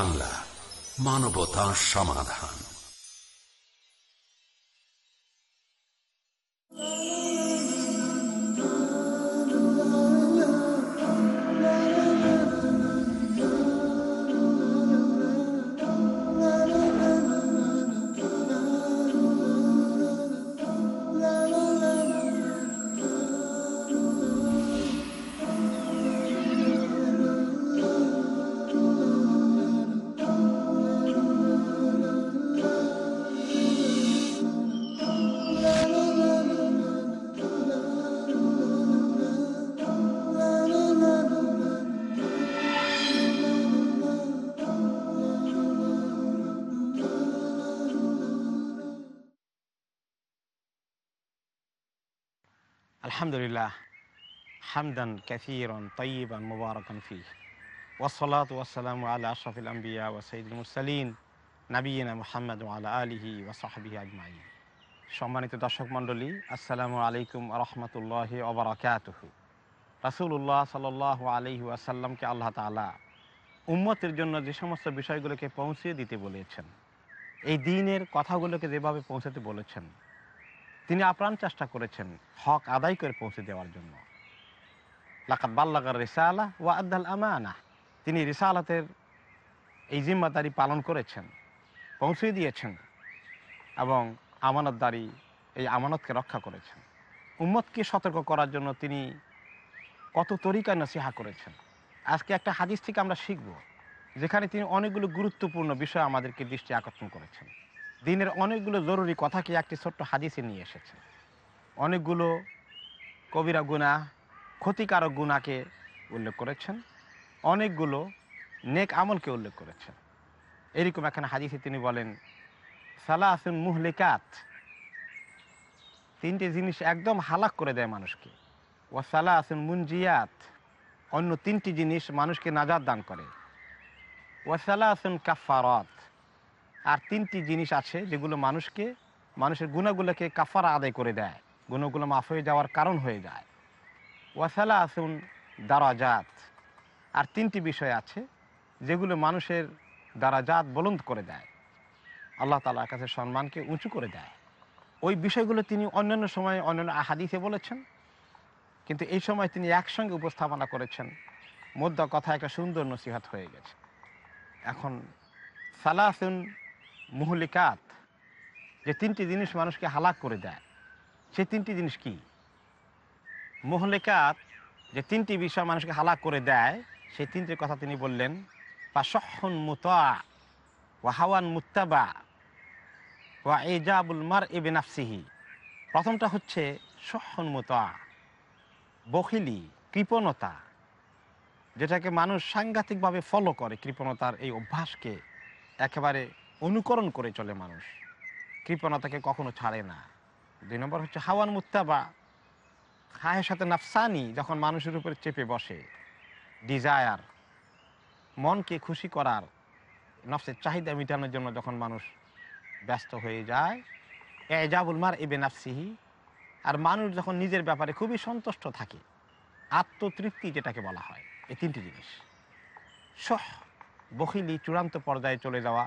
বাংলা মানবতা সমাধান। আলহামদুলিল্লাহ, হামদান কাসিরন তৈবান মুবারকান ফি ওসলাত ওয়াসালাম আল্লাহ আশরাফুল আম্বিয়া ও সঈদুল মুরসালিন, নাবিয়না মোহাম্মদ আল্লাহ আলহি ওসাহাবি আজমাই সম্মানিত দর্শক মণ্ডলী, আসসালামু আলাইকুম রহমতুল্লাহ ওবরাকাতহ রাসুল্লাহ সাল আলহি ওয়াসাল্লামকে আল্লাহ তালা উম্মতের জন্য যে সমস্ত বিষয়গুলোকে পৌঁছিয়ে দিতে বলেছেন, এই দিনের কথাগুলোকে যেভাবে পৌঁছাতে বলেছেন তিনি আপ্রাণ চেষ্টা করেছেন হক আদায় করে পৌঁছে দেওয়ার জন্য। লাকাত বাল্লাগার রিসালা ওয়া আদাল আমানা। তিনি রিসালাতের এই জিম্মাদারি পালন করেছেন পৌঁছে দিয়েছেন এবং আমানতদারি, এই আমানতকে রক্ষা করেছেন। উম্মতকে সতর্ক করার জন্য তিনি কত তরিকা নসিহা করেছেন। আজকে একটা হাদিস থেকে আমরা শিখব, যেখানে তিনি অনেকগুলো গুরুত্বপূর্ণ বিষয় আমাদেরকে দৃষ্টি আকর্ষণ করেছেন। দিনের অনেকগুলো জরুরি কথাকে একটি ছোট্ট হাদিসে নিয়ে এসেছে। অনেকগুলো কবিরা গুণা, ক্ষতিকারক গুণাকে উল্লেখ করেছেন। অনেকগুলো নেক আমলকে উল্লেখ করেছেন। এরকম এখানে হাদিসে তিনি বলেন সালাহসুন মুহলিকাত। তিনটে জিনিস একদম হালাক করে দেয় মানুষকে। ও সালাহসুন মুনজিয়াত। অন্য তিনটি জিনিস মানুষকে নাজাদ দান করে। ও সালাহসুন কাফারত আর তিনটি জিনিস আছে যেগুলো মানুষকে, মানুষের গুণাগুলোকে কাফারা আদায় করে দেয়। গুণগুলো মাফ হয়ে যাওয়ার কারণ হয়ে যায়। ওয়াসালা আসুন দারাজাত। আর তিনটি বিষয় আছে যেগুলো মানুষের দারাজাত বলন্দ করে দেয়। আল্লাহ তালার কাছে সম্মানকে উঁচু করে দেয়। ওই বিষয়গুলো তিনি অন্যান্য সময় অন্যান্য আহাদিসে বলেছেন। কিন্তু এই সময় তিনি একসঙ্গে উপস্থাপনা করেছেন। মধ্যা কথা একটা সুন্দর নসিহাত হয়ে গেছে। এখন সালাসুন মুহলিকাত, যে তিনটি জিনিস মানুষকে হালাক করে দেয় সে তিনটি জিনিস কি? মুহলিকাত, যে তিনটি বিষয় মানুষকে হালাক করে দেয়, সেই তিনটির কথা তিনি বললেন সহন মুতা ওয়া হাওয়ান মুত্তাবা ওয়া এজাবুল মার এবে নাফসিহি প্রথমটা হচ্ছে সহন মুতা, বখিলি, কৃপণতা, যেটাকে মানুষ সাংঘাতিকভাবে ফলো করে, কৃপণতার এই অভ্যাসকে একেবারে অনুকরণ করে চলে মানুষ। কৃপণতাকে কখনো ছাড়ে না। দুই নম্বর হচ্ছে হাওয়ান মুত্তাবা খায়ের সাথে নাফসানি যখন মানুষের উপরে চেপে বসে ডিজায়ার মনকে খুশি করার, নফসের চাহিদা মেটানোর জন্য যখন মানুষ ব্যস্ত হয়ে যায়, এজাবুল মার এবে নাফসিহি আর মানুষ যখন নিজের ব্যাপারে খুবই সন্তুষ্ট থাকে, আত্মতৃপ্তি যেটাকে বলা হয়, এই তিনটি জিনিস। সহ বখিলি চূড়ান্ত পর্যায়ে চলে যাওয়া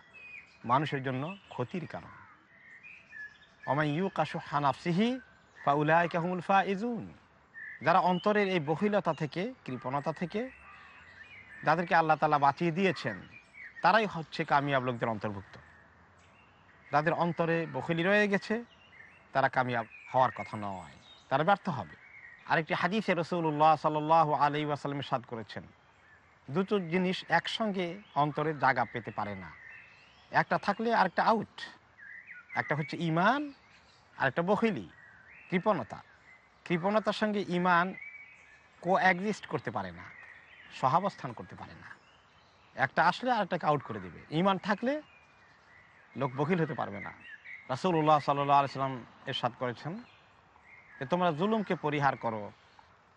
মানুষের জন্য ক্ষতির কারণ। অমাই ইউ কাশু হানাফসিহি ফা উলাই কাহুল ফা ইজুন যারা অন্তরের এই বহিলতা থেকে, কৃপণতা থেকে যাদেরকে আল্লাহ তালা বাঁচিয়ে দিয়েছেন, তারাই হচ্ছে কামিয়াব লোকদের অন্তর্ভুক্ত। যাদের অন্তরে বখিলি রয়ে গেছে, তারা কামিয়াব হওয়ার কথা নয়, তারা ব্যর্থ হবে। আরেকটি হাদিসে রসুল্লাহ সাল আলি ওয়াসালামের সাদ করেছেন, দুটো জিনিস একসঙ্গে অন্তরে জায়গা পেতে পারে না। একটা থাকলে আরেকটা আউট একটা হচ্ছে ইমান আর একটা বহিলি কৃপণতা। কৃপণতার সঙ্গে ইমান কো অ্যাগজিস্ট করতে পারে না, সহাবস্থান করতে পারে না। একটা আসলে আরেকটাকে আউট করে দেবে। ইমান থাকলে লোক বকিল হতে পারবে না। রাসুল্লাহ সাল্লাহ আলিয়াল্লাম এরশাদ করেছেন যে, তোমরা জুলুমকে পরিহার করো,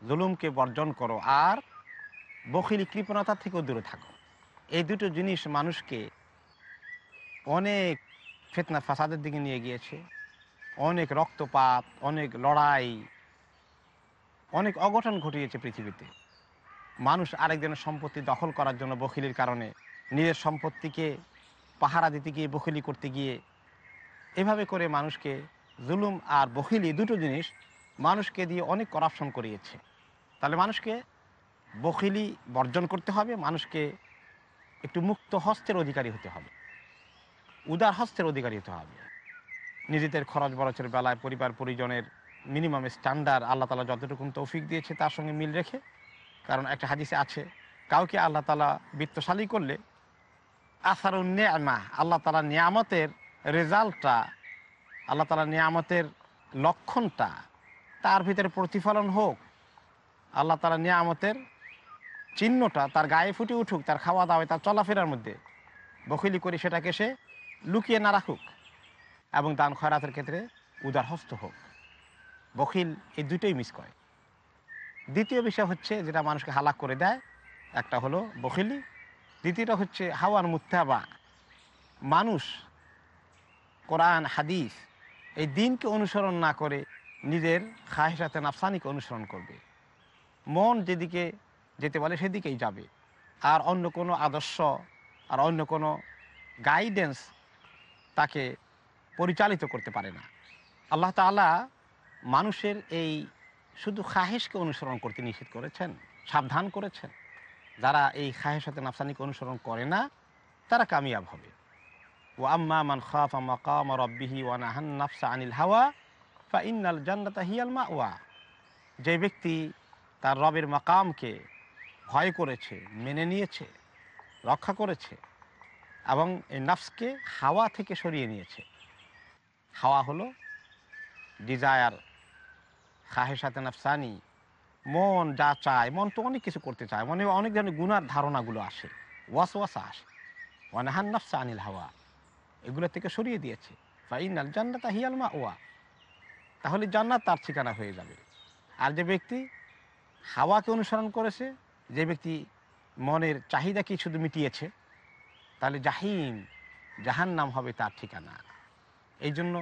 জুলুমকে বর্জন করো, আর বখিলি কৃপণতা থেকেও দূরে থাকো। এই দুটো জিনিস মানুষকে অনেক ফেতনা ফাসাদের দিকে নিয়ে গিয়েছে। অনেক রক্তপাত, অনেক লড়াই, অনেক অঘটন ঘটিয়েছে পৃথিবীতে। মানুষ আরেকজনের সম্পত্তি দখল করার জন্য বখিলির কারণে নিজের সম্পত্তিকে পাহারা দিতে গিয়ে, বখিলি করতে গিয়ে এভাবে করে মানুষকে জুলুম আর বখিলি দুটো জিনিস মানুষকে দিয়ে অনেক করাপশন করিয়েছে। তাহলে মানুষকে বখিলি বর্জন করতে হবে, মানুষকে একটু মুক্ত হস্তের অধিকারী হতে হবে। উদার হস্তের অধিকারী হতে হবে। নিজেদের খরচ বরচের বেলায় পরিবার পরিজনের মিনিমাম স্ট্যান্ডার্ড আল্লাহ তালা যতটুকু তৌফিক দিয়েছে তার সঙ্গে মিল রেখে, কারণ একটা হাদিসে আছে, কাউকে আল্লাহ তালা বৃত্তশালী করলে আসারুন নেয়ামা, আল্লাহ তালা নিয়ামতের রেজাল্টটা, আল্লাহ তালা নিয়ামতের লক্ষণটা তার ভিতরে প্রতিফলন হোক, আল্লাহ তালা নিয়ামতের চিহ্নটা তার গায়ে ফুটে উঠুক, তার খাওয়া দাওয়ায় তার চলাফেরার মধ্যে বকিলি করে সেটাকে সে লুকিয়ে না রাখুক এবং দান খয়রাতের ক্ষেত্রে উদার হস্ত হোক। বকিল এই দুটোই মিস করে। দ্বিতীয় বিষয় হচ্ছে যেটা মানুষকে হালাক করে দেয়, একটা হলো বকিলি দ্বিতীয়টা হচ্ছে হাওয়ার মুত্তাবা। মানুষ কোরআন, হাদিস এই দিনকে অনুসরণ না করে নিজের খাহেসাতে নাফসানিকে অনুসরণ করবে। মন যেদিকে যেতে বলে সেদিকেই যাবে। আর অন্য কোনো আদর্শ আর অন্য কোনো গাইডেন্স তাকে পরিচালিত করতে পারে না। আল্লাহ তাআলা মানুষের এই শুধু খাহেশকে অনুসরণ করতে নিষেধ করেছেন, সাবধান করেছেন। যারা এই খাহেসাতে নাফসানিকে অনুসরণ করে না, তারা কামিয়াব হবে। ও আম্মা মান খাফা মাকাম রব্বিহি ওয়া নাহান নাফসা আনিল হাওয়া, ফা ইন্নাল জান্নাতা হিয়াল মা ওয়া যে ব্যক্তি তার রবের মাকামকে ভয় করেছে, মেনে নিয়েছে, রক্ষা করেছে এবং এই নাফসকে হাওয়া থেকে সরিয়ে নিয়েছে। হাওয়া হলো ডিজায়ার খাহেসাতে নাফসানি, মন যা চায়, মন তো অনেক কিছু করতে চায়, মনে অনেক ধরনের গুণার ধারণাগুলো আসে ওয়াস ওয়াসা আসে। ওয়ানাহান নাফসা আনিল হাওয়া, এগুলো থেকে সরিয়ে দিয়েছে। ফাইনাল জান্নাতা হিয়াল মা ওয়া তাহলে জান্নাত তার ঠিকানা হয়ে যাবে। আর যে ব্যক্তি হাওয়াকে অনুসরণ করেছে, যে ব্যক্তি মনের চাহিদাকে শুধু মিটিয়েছে তাহলে জাহিম জাহান নাম হবে তার ঠিকানা। এই জন্য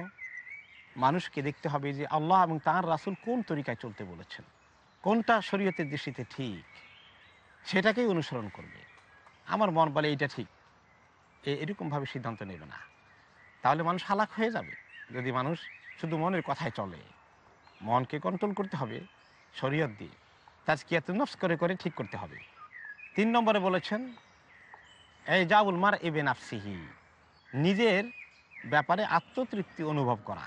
মানুষকে দেখতে হবে যে আল্লাহ এবং তাঁর রাসূল কোন তরিকায় চলতে বলেছেন, কোনটা শরীয়তের দৃষ্টিতে ঠিক, সেটাকেই অনুসরণ করবে। আমার মন বলে এইটা ঠিক এরকমভাবে সিদ্ধান্ত নেবে না। তাহলে মানুষ হালাক হয়ে যাবে, যদি মানুষ শুধু মনের কথায় চলে। মনকে কন্ট্রোল করতে হবে, শরীয়ত দিয়ে। তাজকিয়াত নফস করে করে ঠিক করতে হবে। তিন নম্বরে বলেছেন এই জাউল মার এবে নাফসিহি নিজের ব্যাপারে আত্মতৃপ্তি অনুভব করা।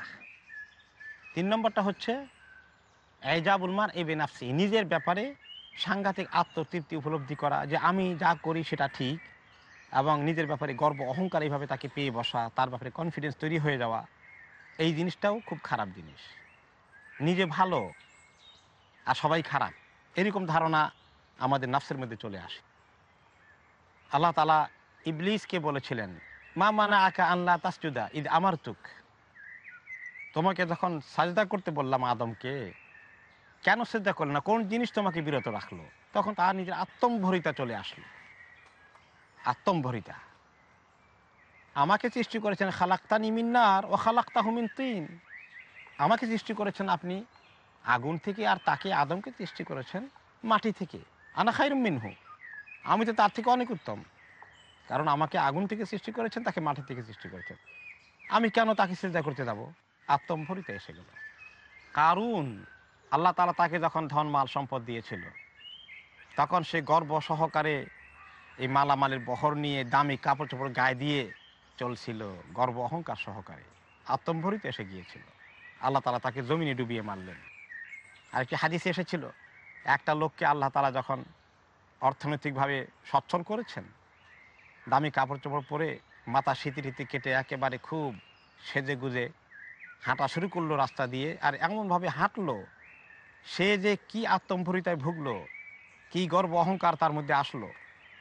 তিন নম্বরটা হচ্ছে এজাবুল মার এবে নাফসি নিজের ব্যাপারে সাংঘাতিক আত্মতৃপ্তি উপলব্ধি করা যে আমি যা করি সেটা ঠিক এবং নিজের ব্যাপারে গর্ব, অহংকার এইভাবে তাকে পেয়ে বসা, তার ব্যাপারে কনফিডেন্স তৈরি হয়ে যাওয়া, এই জিনিসটাও খুব খারাপ জিনিস। নিজে ভালো আর সবাই খারাপ, এরকম ধারণা আমাদের নাফসের মধ্যে চলে আসে। আল্লাহ তালা ইবলিসকে বলেছিলেন, মা মানা আকা আল্লাহ তাসজুদা ঈদ আমার তুক তোমাকে যখন সাজদা করতে বললাম আদমকে, কেন সেজদা করলে না? কোন জিনিস তোমাকে বিরত রাখল? তখন তার নিজের আত্মম্ভরিতা চলে আসলো। আত্মম্ভরিতা। আমাকে সৃষ্টি করেছেন খালাক্তা নিমিন্নার ও খালাক্তা হুমিন তিন। আমাকে সৃষ্টি করেছেন আপনি আগুন থেকে আর তাকে আদমকে সৃষ্টি করেছেন মাটি থেকে। আনা খাইরুম মিনহু। আমি তো তার থেকে অনেক উত্তম। কারণ আমাকে আগুন থেকে সৃষ্টি করেছেন, তাকে মাটি থেকে সৃষ্টি করেছেন। আমি কেন তাকে চেষ্টা করতে যাব? আত্মম্ভরিতে এসে গেল। কারণ আল্লাহ তালা তাকে যখন ধন, মাল, সম্পদ দিয়েছিল, তখন সে গর্ব সহকারে এই মালামালের বহর নিয়ে দামি কাপড় চোপড় গায়ে দিয়ে চলছিল, গর্ব অহংকার সহকারে। আত্মম্ভরিতে এসে গিয়েছিল। আল্লাহ তালা তাকে জমিনে ডুবিয়ে মারলেন। আর একটি হাদিসে এসেছিল, একটা লোককে আল্লাহ তালা যখন অর্থনৈতিকভাবে সচ্ছল করেছেন। দামি কাপড় চোপড় পরে মাথা শীতি রীতি কেটে একেবারে খুব সেজে গুজে হাঁটা শুরু করল রাস্তা দিয়ে আর এমনভাবে হাঁটলো। সে যে কি আত্মম্ভরিতায় ভুগলো, কি গর্ব অহংকার তার মধ্যে আসলো।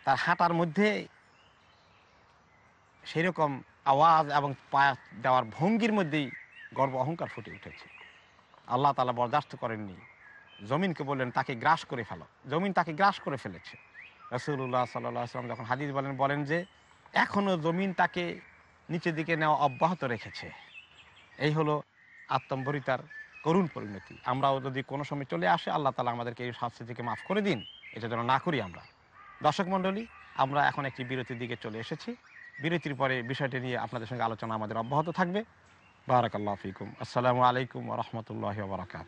তার হাঁটার মধ্যে সেরকম আওয়াজ এবং পায়া দেওয়ার ভঙ্গির মধ্যেই গর্ব অহংকার ফুটে উঠেছে। আল্লাহ তালা বরদাস্ত করেননি। জমিনকে বললেন, তাকে গ্রাস করে ফেলো। জমিন তাকে গ্রাস করে ফেলেছে। রসুল্লাহ সাল্লাহ আসলাম যখন হাদিস বলেন বলেন যে এখনও জমিন তাকে নিচের দিকে নেওয়া অব্যাহত রেখেছে। এই হলো আত্মম্বরিতার করুণ পরিণতি। আমরাও যদি কোনো সময় চলে আসে, আল্লাহ তালা আমাদেরকে এই শাস্তি থেকে মাফ করে দিন। এটা যেন না করি আমরা। দর্শক মণ্ডলী, আমরা এখন একটি বিরতির দিকে চলে এসেছি। বিরতির পরে বিষয়টি নিয়ে আপনাদের সঙ্গে আলোচনা আমাদের অব্যাহত থাকবে। বারাকাল্লাহ ফিকুম। আসসালামু আলাইকুম রহমতুল্লাহ বারাকাত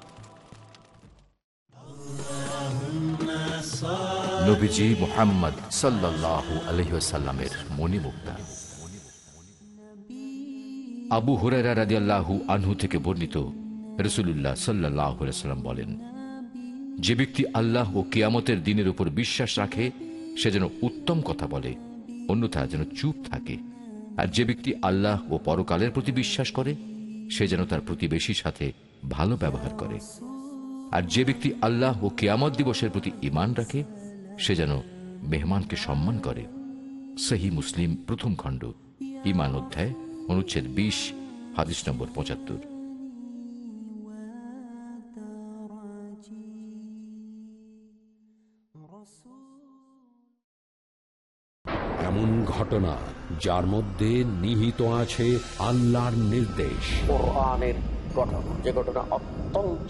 নবীজি মোহাম্মদ আবু রাদিয়াল্লাহু আনহু থেকে বর্ণিত সাল্লাম বলেন, যে ব্যক্তি আল্লাহ ও কিয়ামতের দিনের উপর বিশ্বাস রাখে, সে যেন উত্তম কথা বলে অন্যথা যেন চুপ থাকে। আর যে ব্যক্তি আল্লাহ ও পরকালের প্রতি বিশ্বাস করে, সে যেন তার প্রতিবেশীর সাথে ভালো ব্যবহার করে। আর যে ব্যক্তি আল্লাহ ও কিয়ামত দিবসের প্রতি ইমান রাখে সে যেন মেহমানকে সম্মান করে। সেহি মুসলিম প্রথম খণ্ড ইমান অধ্যায় অনুচ্ছেদ বিশ হাদিস নম্বর পঁচাত্তর। এমন ঘটনা যার মধ্যে নিহিত আছে আল্লাহর নির্দেশ। কোরআনের যে ঘটনা অত্যন্ত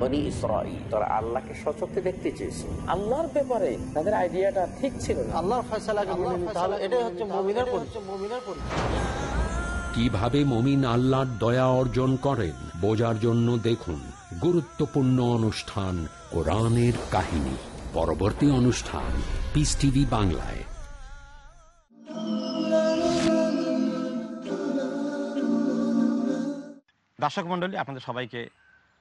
বনি ইসরাইল তারা আল্লাহকে সচক্ষে দেখতে চেয়েছে আল্লাহর ব্যাপারে তাদের আইডিয়াটা ঠিক ছিল না। আল্লাহর ফয়সালাকে হবে এটাই হচ্ছে মমিনের পরিচয়। মমিনের পরিচয়। কীভাবে মমিন আল্লাহর দয়া অর্জন করেন বোঝার জন্য দেখুন গুরুত্বপূর্ণ অনুষ্ঠান কোরআনের কাহিনী। পরবর্তী অনুষ্ঠান পিস টিভি বাংলায়। দর্শক মণ্ডলী আপনাদের সবাইকে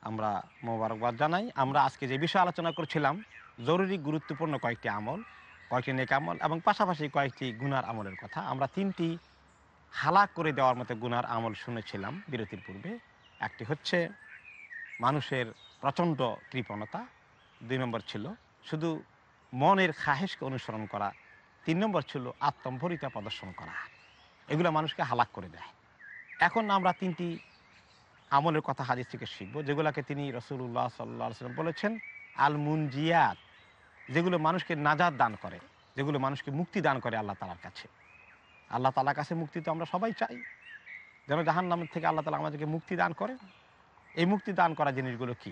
আমরা মোবারকবাদ জানাই। আমরা আজকে যে বিষয়ে আলোচনা করছিলাম, জরুরি গুরুত্বপূর্ণ কয়েকটি আমল, কয়েকটি নেক আমল এবং পাশাপাশি কয়েকটি গুনার আমলের কথা। আমরা তিনটি হালাক করে দেওয়ার মতো গুনার আমল শুনেছিলাম বিরতির পূর্বে। একটি হচ্ছে মানুষের প্রচণ্ড কৃপণতা, দুই নম্বর ছিল শুধু মনের খাহেশকে অনুসরণ করা, তিন নম্বর ছিল আত্মম্ভরিতা প্রদর্শন করা। এগুলো মানুষকে হালাক করে দেয়। এখন আমরা তিনটি আমলের কথা হাদিস থেকে শিখব, যেগুলোকে তিনি রসুল্লাহ সাল্লা সাল্লাম বলেছেন আল মুনজিয়াত যেগুলো মানুষকে নাজাদ দান করে, যেগুলো মানুষকে মুক্তি দান করে আল্লাহ তালার কাছে। আল্লাহ তালার কাছে মুক্তি তো আমরা সবাই চাই। যেন জাহান নামের থেকে আল্লাহ তালা আমাদেরকে মুক্তি দান করে এই মুক্তি দান করা জিনিসগুলো কি?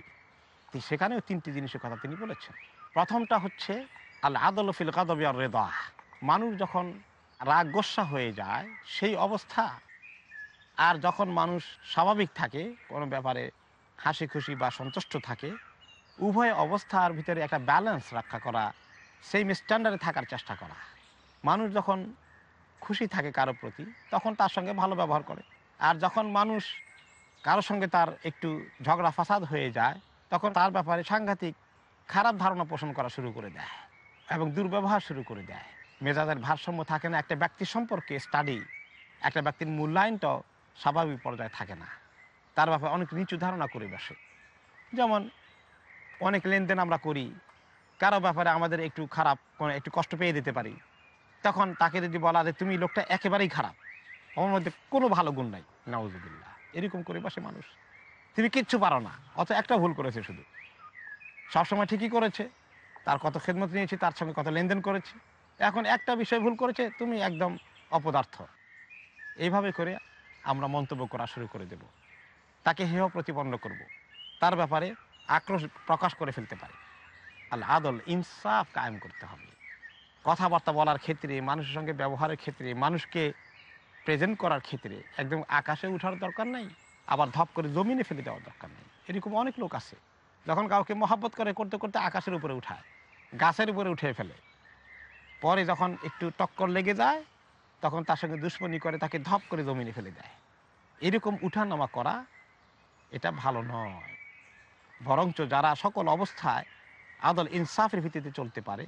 সেখানেও তিনটি জিনিসের কথা তিনি বলেছেন। প্রথমটা হচ্ছে আল আদল ফিল কাদবিয়ার রেদা মানুষ যখন রাগ গোসা হয়ে যায়, সেই অবস্থা আর যখন মানুষ স্বাভাবিক থাকে, কোনো ব্যাপারে হাসি খুশি বা সন্তুষ্ট থাকে, উভয় অবস্থার ভিতরে একটা ব্যালেন্স রক্ষা করা সেম স্ট্যান্ডার্ডে থাকার চেষ্টা করা। মানুষ যখন খুশি থাকে কারও প্রতি, তখন তার সঙ্গে ভালো ব্যবহার করে। আর যখন মানুষ কারোর সঙ্গে তার একটু ঝগড়া ফাসাদ হয়ে যায়, তখন তার ব্যাপারে সাংঘাতিক খারাপ ধারণা পোষণ করা শুরু করে দেয় এবং দুর্ব্যবহার শুরু করে দেয়। মেজাজের ভারসাম্য থাকে না একটা ব্যক্তি সম্পর্কে স্টাডি একটা ব্যক্তির মূল্যায়নটাও স্বাভাবিক পর্যায়ে থাকে না। তার ব্যাপারে অনেক নিচু ধারণা করে বসে যেমন অনেক লেনদেন আমরা করি, কারও ব্যাপারে আমাদের একটু খারাপ একটু কষ্ট পেয়ে দিতে পারি। তখন তাকে যদি বলা যে, তুমি লোকটা একেবারেই খারাপ, আমার মধ্যে কোনো ভালো গুণ নাই। নাউজুবিল্লাহ। এরকম করে বসে মানুষ। তুমি কিচ্ছু পারো না অত একটা ভুল করেছে শুধু। সবসময় ঠিকই করেছে, তার কত খেদমত নিয়েছি, তার সঙ্গে কত লেনদেন করেছি। এখন একটা বিষয় ভুল করেছে, তুমি একদম অপদার্থ। এইভাবে করে আমরা মন্তব্য করা শুরু করে দেব। তাকে হেয় প্রতিপন্ন করব। তার ব্যাপারে আক্রোশ প্রকাশ করে ফেলতে পারে। আল্লাহ আদল ইনসাফ কায়েম করতে হবে। কথাবার্তা বলার ক্ষেত্রে, মানুষের সঙ্গে ব্যবহারের ক্ষেত্রে, মানুষকে প্রেজেন্ট করার ক্ষেত্রে একদম আকাশে উঠার দরকার নাই, আবার ধপ করে জমিনে ফেলে দেওয়ার দরকার নেই। এরকম অনেক লোক আছে, যখন কাউকে মহাব্বত করে, করতে করতে আকাশের উপরে উঠায়, গাছের উপরে উঠে ফেলে। পরে যখন একটু টক্কর লেগে যায় তখন তার সঙ্গে দুশ্মনী করে তাকে ধপ করে জমিনে ফেলে দেয়। এরকম উঠানামা করা এটা ভালো নয়। বরঞ্চ যারা সকল অবস্থায় আদল ইনসাফের ভিত্তিতে চলতে পারে,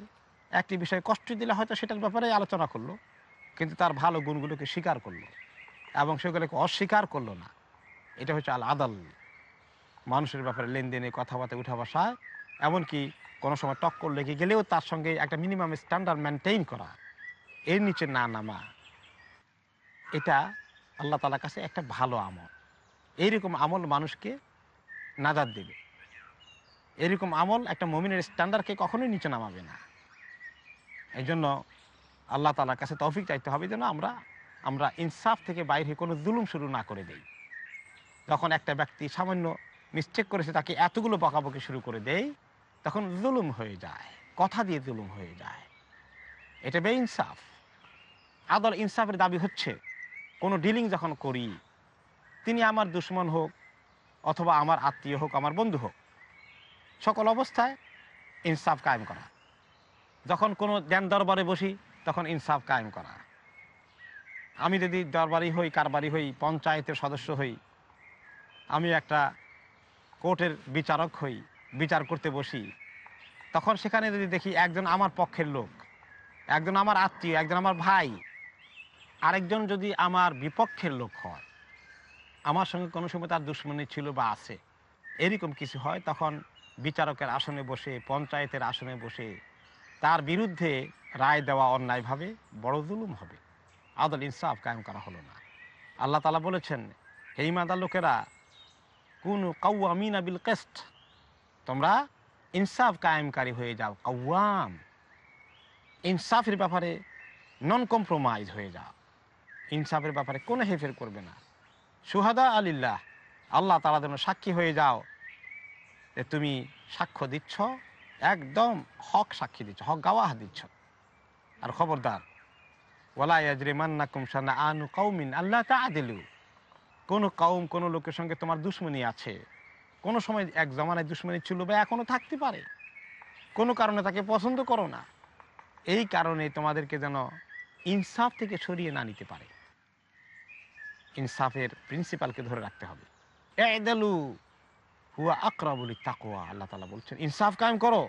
একটি বিষয়ে কষ্ট দিলে হয়তো সেটার ব্যাপারে আলোচনা করল, কিন্তু তার ভালো গুণগুলোকে স্বীকার করল এবং সেগুলোকে অস্বীকার করল না। এটা হচ্ছে আল আদাল মানুষের ব্যাপারে লেনদেনে, কথাবার্তা উঠা বসায় এমনকি কোনো সময় টক্কর লেগে গেলেও তার সঙ্গে একটা মিনিমাম স্ট্যান্ডার্ড মেনটেইন করা, এর নিচে না নামা। এটা আল্লাহ তালার কাছে একটা ভালো আমল। এইরকম আমল মানুষকে নাজাদ দেবে। এরকম আমল একটা মমিনের স্ট্যান্ডার্ডকে কখনোই নিচে নামাবে না। এই জন্য আল্লাহ তালার কাছে তৌফিক চাইতে হবে যেন আমরা আমরা ইনসাফ থেকে বাইরে কোনো জুলুম শুরু না করে দেই। যখন একটা ব্যক্তি সামান্য মিস্টেক করেছে, তাকে এতগুলো বকাবকি শুরু করে দেই, তখন জুলুম হয়ে যায়, কথা দিয়ে জুলুম হয়ে যায়। এটা বে ইনসাফ আদল ইনসাফের দাবি হচ্ছে। কোনো ডিলিং যখন করি, তিনি আমার দুশ্মন হোক অথবা আমার আত্মীয় হোক, আমার বন্ধু হোক, সকল অবস্থায় ইনসাফ কায়েম করা। যখন কোনো জ্ঞান দরবারে বসি, তখন ইনসাফ কায়েম করা। আমি যদি দরবারি হই, কারবারি হই, পঞ্চায়েতের সদস্য হই, আমি একটা কোর্টের বিচারক হই, বিচার করতে বসি, তখন সেখানে যদি দেখি একজন আমার পক্ষের লোক, একজন আমার আত্মীয়, একজন আমার ভাই আরেকজন যদি আমার বিপক্ষের লোক হয়, আমার সঙ্গে কোনো সময় তার দুশ্মনী ছিল বা আছে, এরকম কিছু হয়, তখন বিচারকের আসনে বসে, পঞ্চায়েতের আসনে বসে তার বিরুদ্ধে রায় দেওয়া অন্যায়ভাবে বড় জুলুম হবে। আদল ইনসাফ কায়েম করা হলো না। আল্লাহ তালা বলেছেন, হে ইমাদার লোকেরা, কোন কাউয়ামিনা বিল কেস্ট তোমরা ইনসাফ কায়েমকারী হয়ে যাও কাউয়াম ইনসাফের ব্যাপারে নন কম্প্রোমাইজ হয়ে যাও। ইনসাফের ব্যাপারে কোনো হেফের করবে না। সুহাদা আলিল্লাহ, আল্লাহ তারা যেন সাক্ষী হয়ে যাও যে তুমি সাক্ষ্য দিচ্ছ, একদম হক সাক্ষী দিচ্ছ, হক গাওয়াহ দিচ্ছ। আর খবরদার ওলা ইয়াজরে মান্নাকুম সানা আনু কৌমিন আল্লাহ তা আদিলু কোনো কৌম কোনো লোকের সঙ্গে তোমার দুশ্মনী আছে। কোনো সময় এক জমানায় দুশ্মনী ছিল বা এখনও থাকতে পারে। কোনো কারণে তাকে পছন্দ করো না। এই কারণে তোমাদেরকে যেন ইনসাফ থেকে সরিয়ে না নিতে পারে। ইনসাফের প্রিন্সিপালকে ধরে রাখতে হবে। এদালু হুয়া আকরাবুলি তাকোয়া আল্লাহ তালা বলছেন, ইনসাফ কায়েম করো।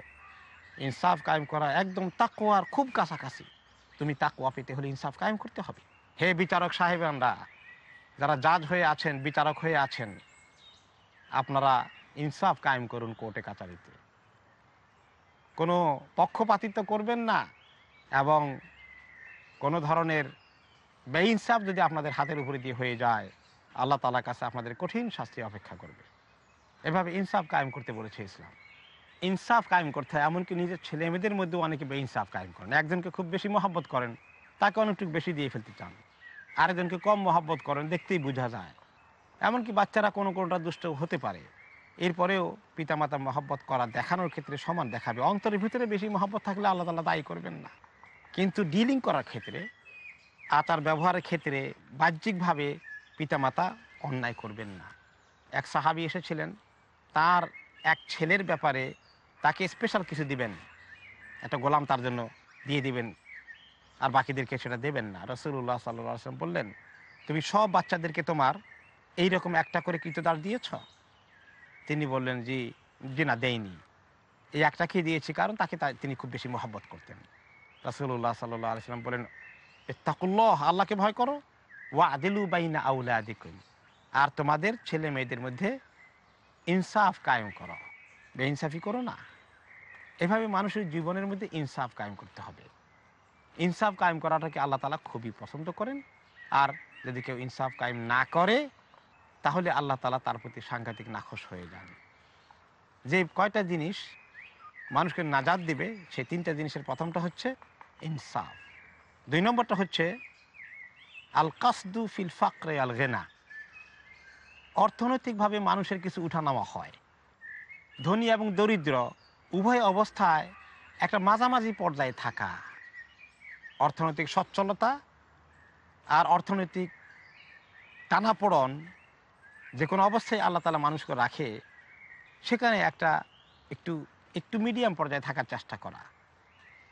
ইনসাফ কায়েম করা একদম তাকোয়ার খুব কাছাকাছি। তুমি তাকোয়া পেতে হলে ইনসাফ কায়েম করতে হবে। হে বিচারক সাহেব আমরা যারা জাজ হয়ে আছেন, বিচারক হয়ে আছেন, আপনারা ইনসাফ কায়েম করুন কোর্টে কাচারিতে। কোনো পক্ষপাতিত্ব করবেন না এবং কোনো ধরনের বেইনসাফ যদি আপনাদের হাতের উপরে দিয়ে হয়ে যায়, আল্লাহ তালার কাছে আপনাদের কঠিন শাস্তি অপেক্ষা করবে। এভাবে ইনসাফ কায়েম করতে বলেছে ইসলাম। ইনসাফ কায়েম করতে হয়, এমনকি নিজের ছেলে মেয়েদের মধ্যেও অনেকে বেইনসাফ কায়েম করেন। একজনকে খুব বেশি মহব্বত করেন, তাকে অনেকটুকু বেশি দিয়ে ফেলতে চান। আরেকজনকে কম মহব্বত করেন, দেখতেই বোঝা যায়। এমনকি বাচ্চারা কোনো কোনোটা দুষ্ট হতে পারে। এরপরেও পিতামাতা মহব্বত করা দেখানোর ক্ষেত্রে সমান দেখাবে। অন্তরের ভিতরে বেশি মহব্বত থাকলে আল্লাহ তালা দায়ী করবেন না। কিন্তু ডিলিং করার ক্ষেত্রে আচার ব্যবহারের ক্ষেত্রে বাহ্যিকভাবে পিতামাতা অন্যায় করবেন না। এক সাহাবি এসেছিলেন, তার এক ছেলের ব্যাপারে তাকে স্পেশাল কিছু দিবেন, একটা গোলাম তার জন্য দিয়ে দিবেন, আর বাকিদেরকে সেটা দেবেন না। রসুল্লাহ সাল্লাম বললেন, তুমি সব বাচ্চাদেরকে তোমার এই রকম একটা করে কৃতদার দিয়েছ? তিনি বললেন, জি জি না দেয়নি এই একটাকেই দিয়েছি? কারণ তাকে তিনি খুব বেশি মহব্বত করতেন। রাসুল্লাহ সাল্লাহ আলিয়াল্লাম বলেন তাকুল্লাহ আল্লাহকে ভয় করো। ওয়া আদিলু বাইনা আউলা আদিকুম আর তোমাদের ছেলে মেয়েদের মধ্যে ইনসাফ কায়েম করো। বেইনসাফি করো না। এভাবে মানুষের জীবনের মধ্যে ইনসাফ কায়েম করতে হবে। ইনসাফ কায়েম করাটাকে আল্লাহ তালা খুবই পছন্দ করেন। আর যদি কেউ ইনসাফ কায়েম না করে, তাহলে আল্লাহ তালা তার প্রতি সাংঘাতিক নাখোশ হয়ে যান। যে কয়টা জিনিস মানুষকে নাজাদ দিবে সেই তিনটা জিনিসের প্রথমটা হচ্ছে ইনসাফ। দুই নম্বরটা হচ্ছে আল কাসদু ফিল ফাকরে আল গেনা অর্থনৈতিকভাবে মানুষের কিছু উঠানামা হয়। ধনী এবং দরিদ্র উভয় অবস্থায় একটা মাঝামাঝি পর্যায়ে থাকা। অর্থনৈতিক সচ্ছলতা আর অর্থনৈতিক টানাপোড়ন যে কোনো অবস্থায় আল্লাহ তালা মানুষকে রাখে, সেখানে একটা একটু একটু মিডিয়াম পর্যায়ে থাকার চেষ্টা করা।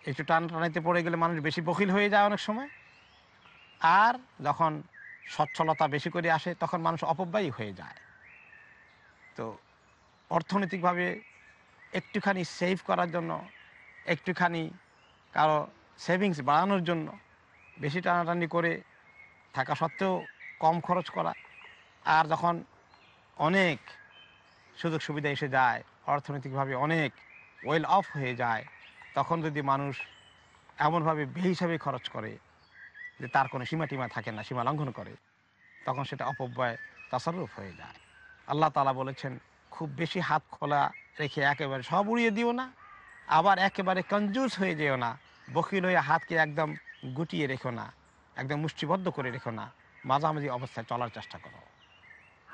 একটু টানাটানিতে পড়ে গেলে মানুষ বেশি বকিল হয়ে যায় অনেক সময়। আর যখন সচ্ছলতা বেশি করে আসে, তখন মানুষ অপব্যয়ী হয়ে যায়। তো অর্থনৈতিকভাবে একটুখানি সেভ করার জন্য, একটুখানি কারও সেভিংস বাড়ানোর জন্য বেশি টানাটানি করে থাকা সত্ত্বেও কম খরচ করা। আর যখন অনেক সুযোগ সুবিধা এসে যায়, অর্থনৈতিকভাবে অনেক ওয়েল অফ হয়ে যায় তখন যদি মানুষ এমনভাবে বেহিসাবে খরচ করে যে তার কোনো সীমা টিমা থাকে না, সীমা লঙ্ঘন করে, তখন সেটা অপব্যয়, তাসারুফ হয়ে যায়। আল্লাহ তালা বলেছেন, খুব বেশি হাত খোলা রেখে একেবারে সব উড়িয়ে দিও না, আবার একেবারে কঞ্জুস হয়ে যেও না, বকিল হয়ে হাতকে একদম গুটিয়ে রেখো না, একদম মুষ্টিবদ্ধ করে রেখো না, মাঝামাঝি অবস্থায় চলার চেষ্টা করো।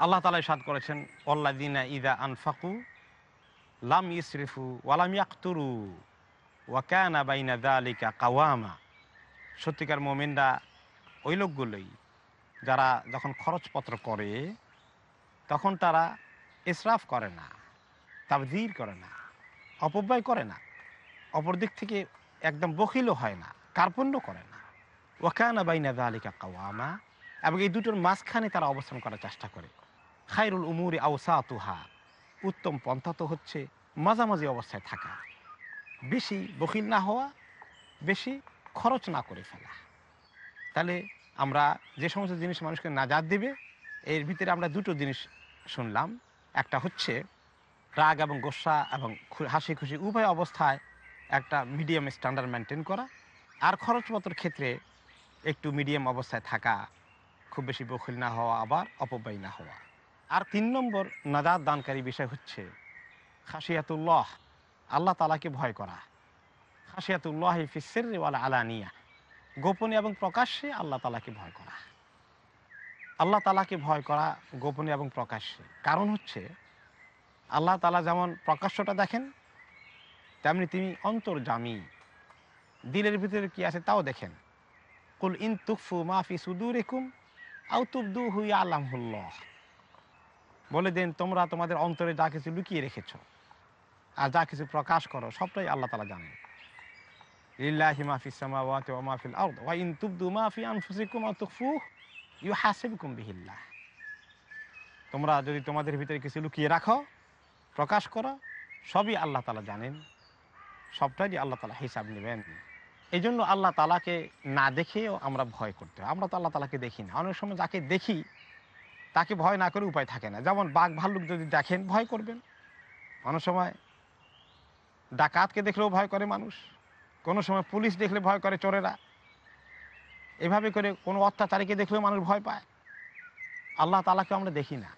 আল্লাহ তালা সাদ করেছেন দিনা ইদা আনফাকু লাম ইসরিফু ওয়ালাম ইয়াকতুরু। ওয়াকানা বাইনা দালিকা কাওয়ামা। সত্যিকার মোমেনরা ওই লোকগুলোই যারা যখন খরচপত্র করে, তখন তারা ইসরাফ করে না, তাবদির করে না, অপব্যয় করে না অপর দিক থেকে একদম বকিলও হয় না, কার্পণ্য করে না। ওয়াকানা বাইনা দালিকা কাওয়ামা এবং এই দুটোর মাঝখানে তারা অবস্থান করার চেষ্টা করে। খাইরুল উমুরি আউসা তুহা উত্তম পন্থা তো হচ্ছে মাঝামাঝি অবস্থায় থাকা। বেশি বকিল না হওয়া, বেশি খরচ না করে ফেলা। তাহলে আমরা যে সমস্ত জিনিস মানুষকে নাজাদ দেবে, এর ভিতরে আমরা দুটো জিনিস শুনলাম। একটা হচ্ছে রাগ এবং গোসা এবং হাসি খুশি উভয় অবস্থায় একটা মিডিয়াম স্ট্যান্ডার্ড মেনটেন করা। আর খরচপত্রের ক্ষেত্রে একটু মিডিয়াম অবস্থায় থাকা, খুব বেশি বখিল না হওয়া, আবার অপব্যয় না হওয়া। আর তিন নম্বর নাজাদ দানকারী বিষয় হচ্ছে খাসিয়াতুল্লাহ আল্লাহ তালাকে ভয় করা। খাসিয়াতুল্লাহ ফিসের আলানিয়া। গোপনে এবং প্রকাশ্যে আল্লাহ তালাকে ভয় করা। আল্লাহ তালাকে ভয় করা গোপনে এবং প্রকাশ্যে। কারণ হচ্ছে, আল্লাহ তালা যেমন প্রকাশ্যটা দেখেন, তেমনি তিনি অন্তর্জামী। দিলের ভিতরে কি আছে তাও দেখেন। কুল ইন তুকফু মাফি সুদুর একুম আউ তুবদু হুইয়া আল্লাহুল্লাহ বলে দেন, তোমরা তোমাদের অন্তরে যা কিছু লুকিয়ে রেখেছো। আর যা কিছু প্রকাশ করো, সবটাই আল্লাহ তালা জানেন ওয়া মাফিল ওয়া তোমরা যদি তোমাদের ভিতরে কিছু লুকিয়ে রাখো, প্রকাশ করো, সবই আল্লাহ তালা জানেন, সবটাই আল্লাহ তালা হিসাব নেবেন। এই জন্য আল্লাহ তালাকে না দেখেও আমরা ভয় করতে আমরা তো আল্লাহ তালাকে দেখি না। অনেক সময় যাকে দেখি, তাকে ভয় না করে উপায় থাকে না। যেমন বাঘ ভাল্লুক যদি দেখেন, ভয় করবেন। অনেক সময় ডাকাতকে দেখলেও ভয় করে মানুষ, কোনো সময় পুলিশ দেখলে ভয় করে চোরেরা। এভাবে করে কোনো অত্যাচারীকে দেখলেও মানুষ ভয় পায়। আল্লাহ তালাকে আমরা দেখি না।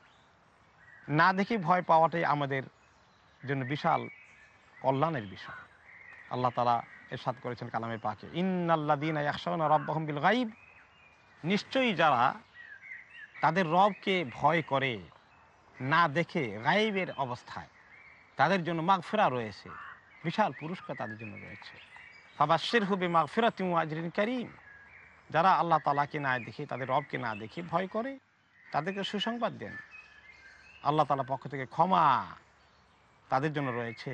না দেখে ভয় পাওয়াটাই আমাদের জন্য বিশাল কল্যাণের বিষয়। আল্লাহ তালা এরশাদ করেছেন কালামে পাকে ইন্নাল্লা দিন একশনা রব্বাহম বিল গাইব নিশ্চয়ই যারা তাদের রবকে ভয় করে না দেখে গাইবের অবস্থায়, তাদের জন্য মাগফেরা রয়েছে। বিশাল পুরস্কার তাদের জন্য রয়েছে। ফাবাসের হবে মাগফেরা তিমু আজরিন করিম। যারা আল্লাহ তালাকে না দেখে, তাদের রবকে না দেখে ভয় করে, তাদেরকে সুসংবাদ দেন। আল্লাহ তালা পক্ষ থেকে ক্ষমা তাদের জন্য রয়েছে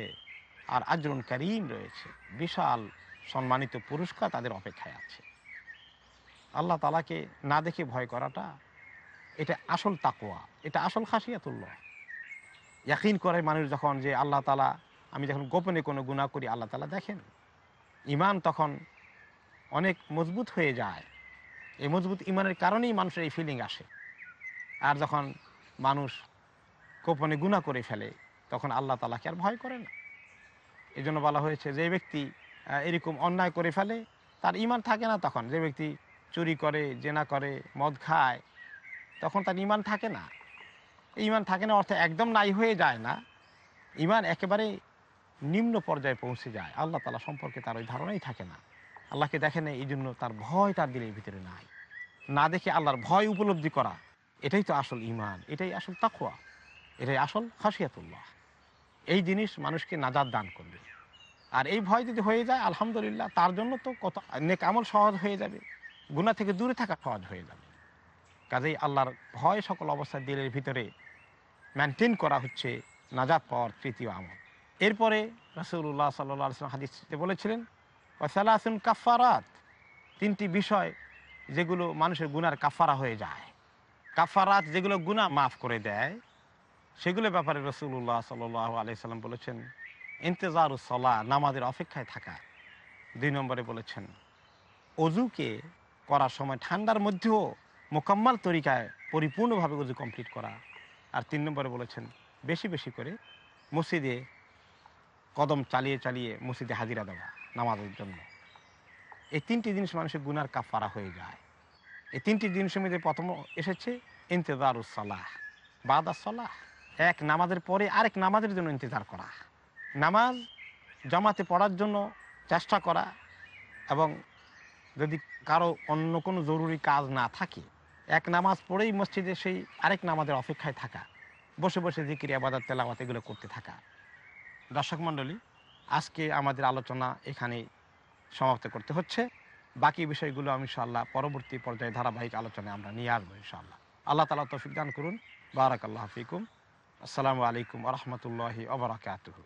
আর আজরুন করিম রয়েছে। বিশাল সম্মানিত পুরস্কার তাদের অপেক্ষায় আছে। আল্লাহ তালাকে না দেখে ভয় করাটা, এটা আসল তাকোয়া এটা আসল খাসিয়াতুল্লাহ। ইয়াকিন করে মানুষ যখন যে আল্লাহ তালা আমি যখন গোপনে কোনো গুণা করি, আল্লাহ তালা দেখেন ইমান তখন অনেক মজবুত হয়ে যায়। এই মজবুত ইমানের কারণেই মানুষের এই ফিলিং আসে। আর যখন মানুষ গোপনে গুণা করে ফেলে, তখন আল্লাহ তালাকে আর ভয় করে না। এই জন্য বলা হয়েছে, যে ব্যক্তি এরকম অন্যায় করে ফেলে, তার ইমান থাকে না তখন। যে ব্যক্তি চুরি করে, জেনা করে, মদ খায়, তখন তার ইমান থাকে না। ইমান থাকে না অর্থে একদম নাই হয়ে যায় না। ইমান একেবারে নিম্ন পর্যায়ে পৌঁছে যায়। আল্লাহ তালা সম্পর্কে তার ওই ধারণাই থাকে না। আল্লাহকে দেখে না এই জন্য তার ভয় তার দিলের ভিতরে নাই। না দেখে আল্লাহর ভয় উপলব্ধি করা, এটাই তো আসল ইমান এটাই আসল তাকুয়া এটাই আসল খাসিয়াতুল্লাহ এই জিনিস মানুষকে নাজাদ দান করবে। আর এই ভয় যদি হয়ে যায়, আলহামদুলিল্লাহ, তার জন্য তো কত নেক আমল সহজ হয়ে যাবে গুণা থেকে দূরে থাকা সহজ হয়ে যাবে। কাজেই আল্লাহর ভয় সকল অবস্থায় দিলের ভিতরে মেনটেন করা হচ্ছে নাজাদ পাওয়ার তৃতীয় আমল। এরপরে রাসুল্লাহ সাল্লাহ সাল্লাম হাদিসে বলেছিলেন ওসালাসুন কাফারাত তিনটি বিষয় যেগুলো মানুষের গুনার কাফারা হয়ে যায়। কাফারাত যেগুলো গুনাহ মাফ করে দেয়, সেগুলো ব্যাপারে রসুল্লাহ সাল আলাইসাল্লাম বলেছেন, ইন্তেজার সলা নামাজের অপেক্ষায় থাকা। দুই নম্বরে বলেছেন, অজুকে করার সময় ঠান্ডার মধ্যেও মোকাম্মাল তরিকায় পরিপূর্ণভাবে অজু কমপ্লিট করা। আর তিন নম্বরে বলেছেন, বেশি বেশি করে মসজিদে কদম চালিয়ে চালিয়ে মসজিদে হাজিরা দেওয়া নামাজের জন্য। এই তিনটি জিনিস মানুষের গুনার কাফারা হয়ে যায়। এই তিনটি জিনিসের মধ্যে প্রথম এসেছে ইন্তেজারুসলাহ বাদা সলাহ। এক, নামাজের পরে আরেক নামাজের জন্য ইন্তজার করা। নামাজ জামাতে পড়ার জন্য চেষ্টা করা এবং যদি কারও অন্য কোনো জরুরি কাজ না থাকে, এক নামাজ পড়েই মসজিদে সেই আরেক নামাজের অপেক্ষায় থাকা, বসে বসে জিকির আবাদার তেলাওয়াত এগুলো করতে থাকা। দর্শক মণ্ডলী, আজকে আমাদের আলোচনা এখানে সমাপ্ত করতে হচ্ছে। বাকি বিষয়গুলো আমি ইনশাআল্লাহ পরবর্তী পর্যায়ে ধারাবাহিক আলোচনায় আমরা নিয়ে আসব ইনশাআল্লাহ। আল্লাহ তালা তৌফিক দান করুন। বারাক আল্লাহ হাফিকুম আসসালামু আলাইকুম রহমতুল্লাহি ওবরাকাতুহ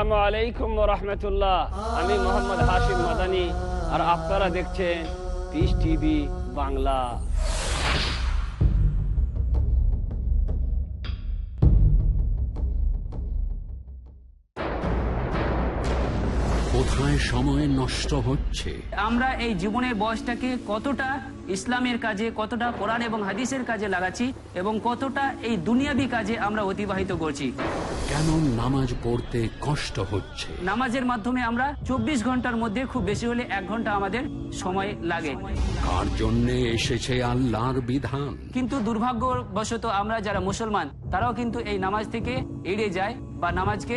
আসসালামু আলাইকুম রহমতুল্লাহ। আমি মোহাম্মদ হাশিম মাদানি আর আপনারা দেখছেন পিস টিভি বাংলা। কোথায় সময় নষ্ট হচ্ছে? আমরা এই জীবনের বয়সটাকে কতটা ইসলামের কাজে কতটা কোরআন এবং হাদিসের কাজে লাগাচ্ছি এবং কতটা এই দুনিয়াবি কাজে আমরা অতিবাহিত করছি। কেন নামাজ পড়তে কষ্ট হচ্ছে? নামাজের মাধ্যমে আমরা চব্বিশ ঘণ্টার মধ্যে খুব বেশি হলে এক ঘণ্টা আমাদের সময় লাগে। কার জন্য এসেছে আল্লাহর বিধান? কিন্তু দুর্ভাগ্যবশত আমরা যারা মুসলমান তারাও কিন্তু এই নামাজ থেকে এড়ে যায় বা নামাজকে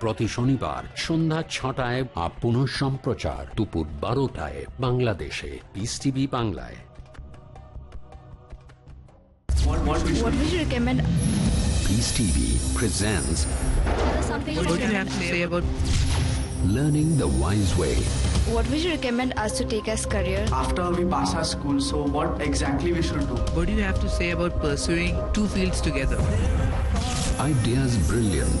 প্রতি শনিবার সন্ধ্যা ছটায় বা পুনঃ সম্প্রচার দুপুর বারোটায় বাংলাদেশে পিস টিভি বাংলায় What would you recommend? Peace TV presents Something what would you have to say about learning the wise way what would you recommend us to take as career? After we pass our school, so what exactly we should do? What do you have to say about pursuing two fields together? Ideas brilliant.